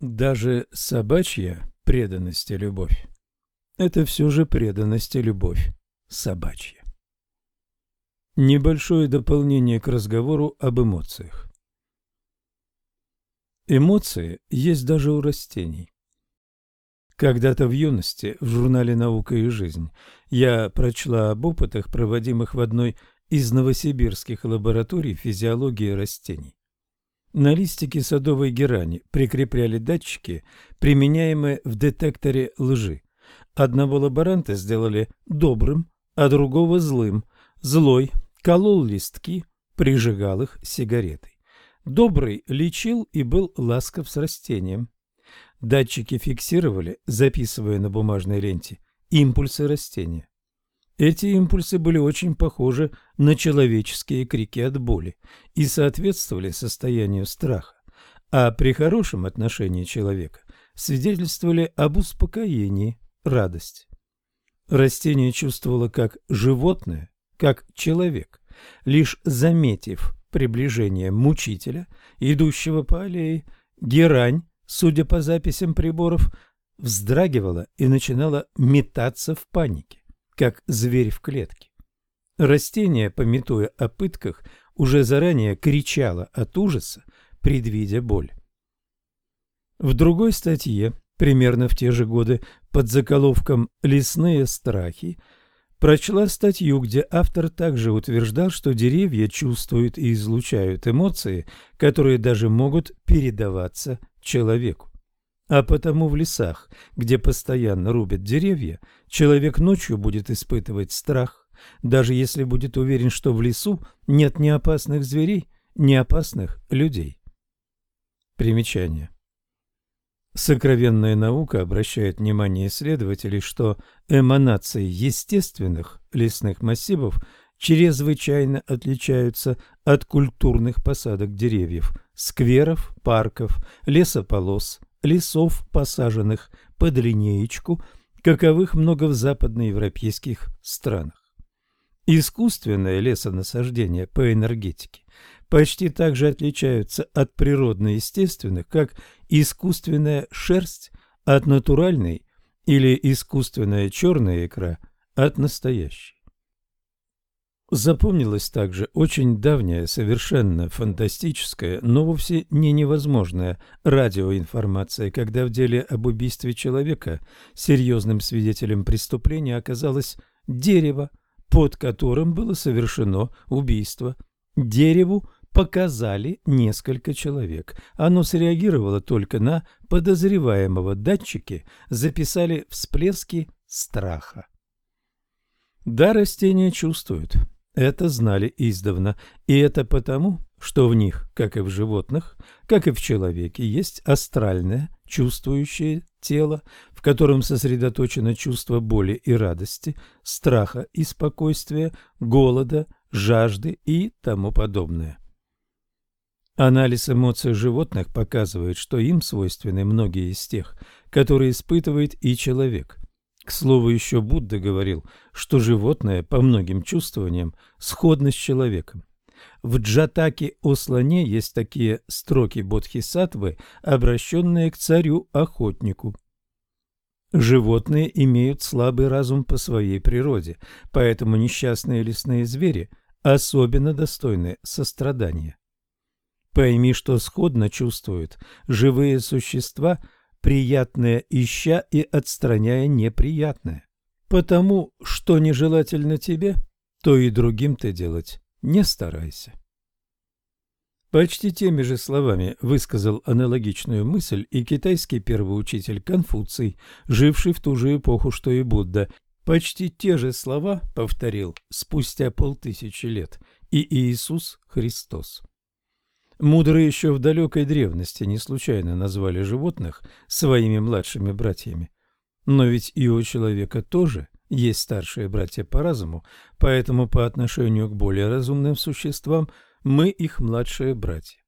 Даже собачья преданность и любовь – это все же преданность и любовь собачья. Небольшое дополнение к разговору об эмоциях. Эмоции есть даже у растений. Когда-то в юности в журнале «Наука и жизнь» я прочла об опытах, проводимых в одной из новосибирских лабораторий физиологии растений. На листике садовой герани прикрепляли датчики, применяемые в детекторе лжи. Одного лаборанта сделали добрым, а другого злым. Злой колол листки, прижигал их сигаретой. Добрый лечил и был ласков с растением. Датчики фиксировали, записывая на бумажной ленте, импульсы растения. Эти импульсы были очень похожи на человеческие крики от боли и соответствовали состоянию страха, а при хорошем отношении человека свидетельствовали об успокоении, радости. Растение чувствовало как животное, как человек, лишь заметив приближение мучителя, идущего по аллее, герань, судя по записям приборов, вздрагивала и начинала метаться в панике как зверь в клетке. Растение, пометуя о пытках, уже заранее кричало от ужаса, предвидя боль. В другой статье, примерно в те же годы, под заголовком «Лесные страхи», прочла статью, где автор также утверждал, что деревья чувствуют и излучают эмоции, которые даже могут передаваться человеку. А потому в лесах, где постоянно рубят деревья, человек ночью будет испытывать страх, даже если будет уверен, что в лесу нет ни опасных зверей, ни опасных людей. Примечание. Сокровенная наука обращает внимание исследователей, что эманации естественных лесных массивов чрезвычайно отличаются от культурных посадок деревьев, скверов, парков, лесополос, лесов, посаженных под линеечку, каковых много в западноевропейских странах. Искусственное лесонасаждение по энергетике почти так же отличаются от природно-естественных, как искусственная шерсть от натуральной или искусственная черная икра от настоящей. Запомнилась также очень давняя, совершенно фантастическая, но вовсе не невозможная радиоинформация, когда в деле об убийстве человека серьезным свидетелем преступления оказалось дерево, под которым было совершено убийство. Дереву показали несколько человек. Оно среагировало только на подозреваемого. Датчики записали всплески страха. Да, растения чувствуют. Это знали издавна, и это потому, что в них, как и в животных, как и в человеке, есть астральное, чувствующее тело, в котором сосредоточено чувство боли и радости, страха и спокойствия, голода, жажды и тому подобное. Анализ эмоций животных показывает, что им свойственны многие из тех, которые испытывает и человек. К слову, еще Будда говорил, что животное по многим чувствованиям сходно с человеком. В Джатаке о слоне есть такие строки бодхисаттвы, обращенные к царю-охотнику. Животные имеют слабый разум по своей природе, поэтому несчастные лесные звери особенно достойны сострадания. Пойми, что сходно чувствуют живые существа – приятное ища и отстраняя неприятное. Потому, что нежелательно тебе, то и другим ты делать не старайся. Почти теми же словами высказал аналогичную мысль и китайский первоучитель Конфуций, живший в ту же эпоху, что и Будда. Почти те же слова повторил спустя полтысячи лет и Иисус Христос. Мудрые еще в далекой древности не случайно назвали животных своими младшими братьями. Но ведь и у человека тоже есть старшие братья по разуму, поэтому по отношению к более разумным существам мы их младшие братья.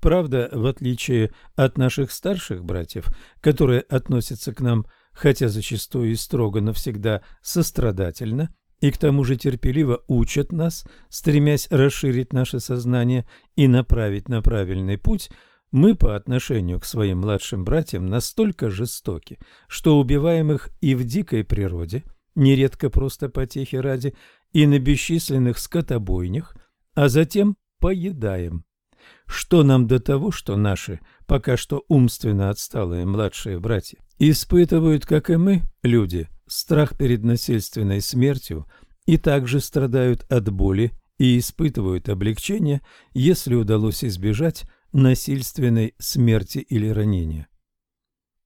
Правда, в отличие от наших старших братьев, которые относятся к нам, хотя зачастую и строго навсегда сострадательно, и к тому же терпеливо учат нас, стремясь расширить наше сознание и направить на правильный путь, Мы по отношению к своим младшим братьям настолько жестоки, что убиваем их и в дикой природе, нередко просто потехи ради, и на бесчисленных скотобойнях, а затем поедаем. Что нам до того, что наши, пока что умственно отсталые младшие братья, испытывают, как и мы, люди, страх перед насильственной смертью и также страдают от боли и испытывают облегчение, если удалось избежать насильственной смерти или ранения.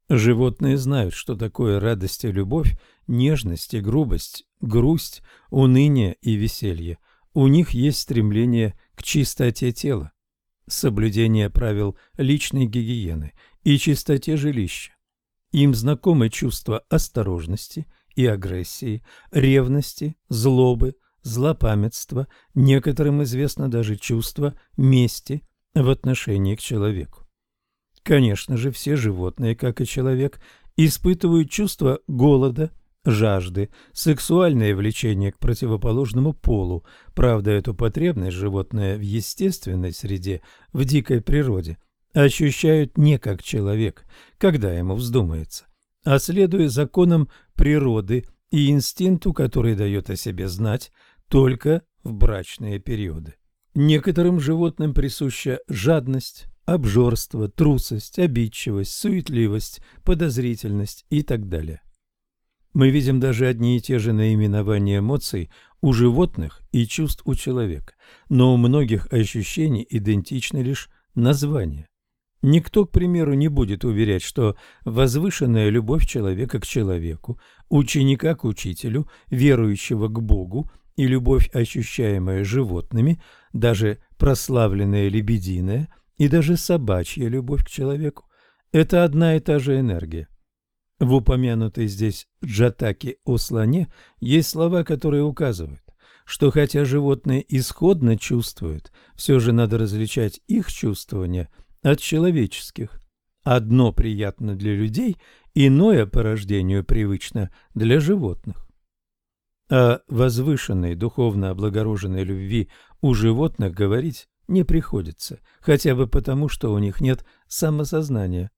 Животные знают, что такое радость и любовь, нежность и грубость, грусть, уныние и веселье. У них есть стремление к чистоте тела, соблюдение правил личной гигиены и чистоте жилища. Им знакомы чувства осторожности и агрессии, ревности, злобы, злопамятства, некоторым известно даже чувство мести в отношении к человеку. Конечно же, все животные, как и человек, испытывают чувство голода, жажды, сексуальное влечение к противоположному полу. Правда, эту потребность животное в естественной среде, в дикой природе, ощущают не как человек, когда ему вздумается, а следуя законам природы и инстинкту, который дает о себе знать только в брачные периоды. Некоторым животным присуща жадность, обжорство, трусость, обидчивость, суетливость, подозрительность и так далее. Мы видим даже одни и те же наименования эмоций у животных и чувств у человека, но у многих ощущений идентичны лишь названия. Никто, к примеру, не будет уверять, что возвышенная любовь человека к человеку, ученика к учителю, верующего к Богу и любовь, ощущаемая животными, даже прославленная лебединая и даже собачья любовь к человеку – это одна и та же энергия. В упомянутой здесь джатаке о слоне есть слова, которые указывают, что хотя животные исходно чувствуют, все же надо различать их чувствования от человеческих. Одно приятно для людей, иное по рождению привычно для животных. О возвышенной, духовно облагороженной любви у животных говорить не приходится, хотя бы потому, что у них нет самосознания.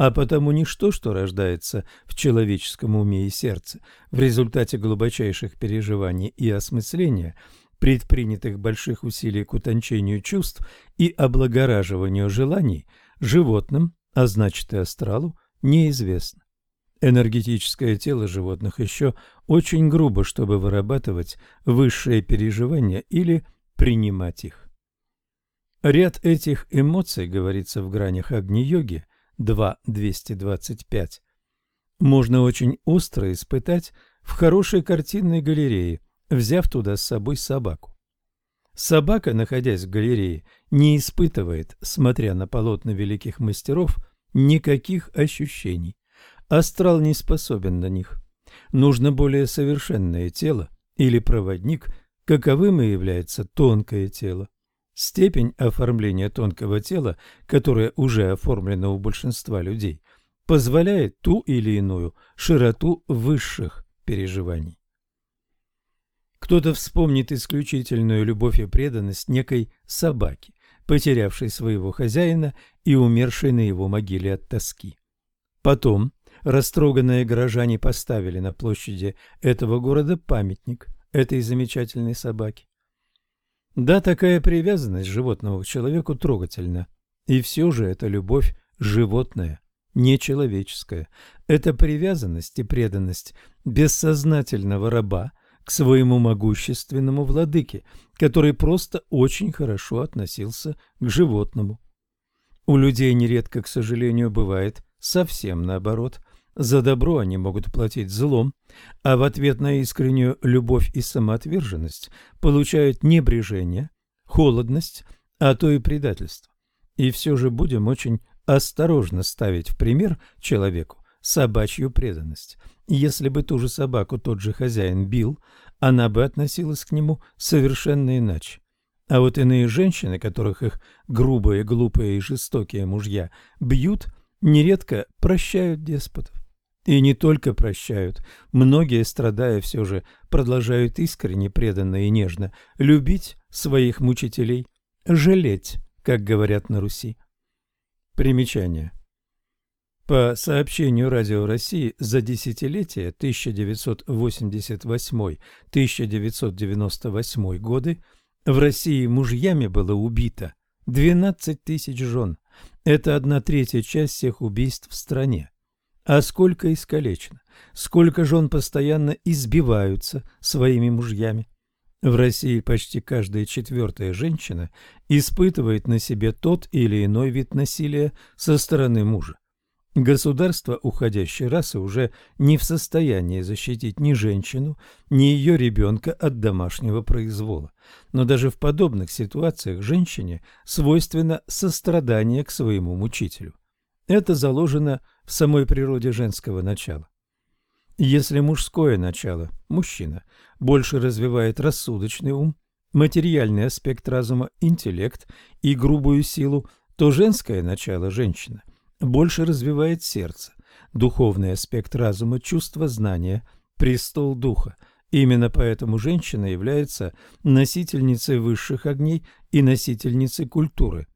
А потому ничто, что рождается в человеческом уме и сердце в результате глубочайших переживаний и осмысления, предпринятых больших усилий к утончению чувств и облагораживанию желаний, животным, а значит и астралу, неизвестно. Энергетическое тело животных еще очень грубо, чтобы вырабатывать высшие переживания или принимать их. Ряд этих эмоций, говорится в гранях Агни-йоги 2.225, можно очень остро испытать в хорошей картинной галерее, взяв туда с собой собаку. Собака, находясь в галерее, не испытывает, смотря на полотна великих мастеров, никаких ощущений. Астрал не способен на них. Нужно более совершенное тело или проводник, каковым и является тонкое тело. Степень оформления тонкого тела, которое уже оформлено у большинства людей, позволяет ту или иную широту высших переживаний. Кто-то вспомнит исключительную любовь и преданность некой собаки, потерявшей своего хозяина и умершей на его могиле от тоски. Потом Растроганные горожане поставили на площади этого города памятник этой замечательной собаке. Да, такая привязанность животного к человеку трогательна. И все же это любовь животная, не человеческая. Это привязанность и преданность бессознательного раба к своему могущественному владыке, который просто очень хорошо относился к животному. У людей нередко, к сожалению, бывает совсем наоборот. За добро они могут платить злом, а в ответ на искреннюю любовь и самоотверженность получают небрежение, холодность, а то и предательство. И все же будем очень осторожно ставить в пример человеку собачью преданность. Если бы ту же собаку тот же хозяин бил, она бы относилась к нему совершенно иначе. А вот иные женщины, которых их грубые, глупые и жестокие мужья бьют, нередко прощают деспотов. И не только прощают, многие, страдая, все же продолжают искренне, преданно и нежно любить своих мучителей, жалеть, как говорят на Руси. Примечание. По сообщению Радио России за десятилетие 1988-1998 годы в России мужьями было убито 12 тысяч жен. Это одна третья часть всех убийств в стране. А сколько искалечено, сколько жен постоянно избиваются своими мужьями. В России почти каждая четвертая женщина испытывает на себе тот или иной вид насилия со стороны мужа. Государство уходящей расы уже не в состоянии защитить ни женщину, ни ее ребенка от домашнего произвола. Но даже в подобных ситуациях женщине свойственно сострадание к своему мучителю. Это заложено в самой природе женского начала. Если мужское начало, мужчина, больше развивает рассудочный ум, материальный аспект разума, интеллект и грубую силу, то женское начало, женщина, больше развивает сердце, духовный аспект разума, чувство знания, престол духа. Именно поэтому женщина является носительницей высших огней и носительницей культуры.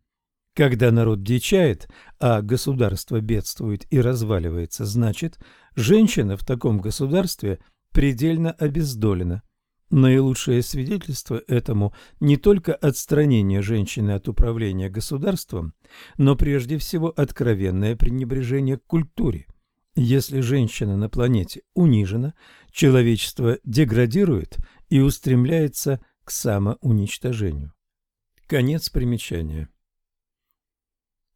Когда народ дичает, а государство бедствует и разваливается, значит, женщина в таком государстве предельно обездолена – Наилучшее свидетельство этому не только отстранение женщины от управления государством, но прежде всего откровенное пренебрежение к культуре. Если женщина на планете унижена, человечество деградирует и устремляется к самоуничтожению. Конец примечания.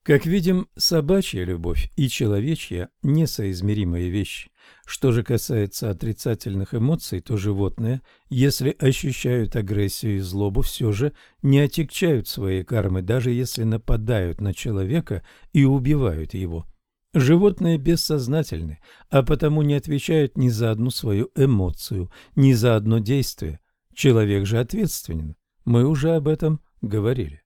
Как видим, собачья любовь и человечья – несоизмеримые вещи. Что же касается отрицательных эмоций, то животные, если ощущают агрессию и злобу, все же не отягчают своей кармы, даже если нападают на человека и убивают его. Животные бессознательны, а потому не отвечают ни за одну свою эмоцию, ни за одно действие. Человек же ответственен. Мы уже об этом говорили.